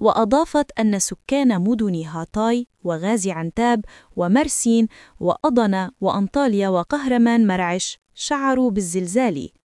وأضافت أن سكان مدن هاتاي وغازي عنتاب ومرسين وأضنا وأنطاليا وقهرمان مرعش شعروا بالزلزال.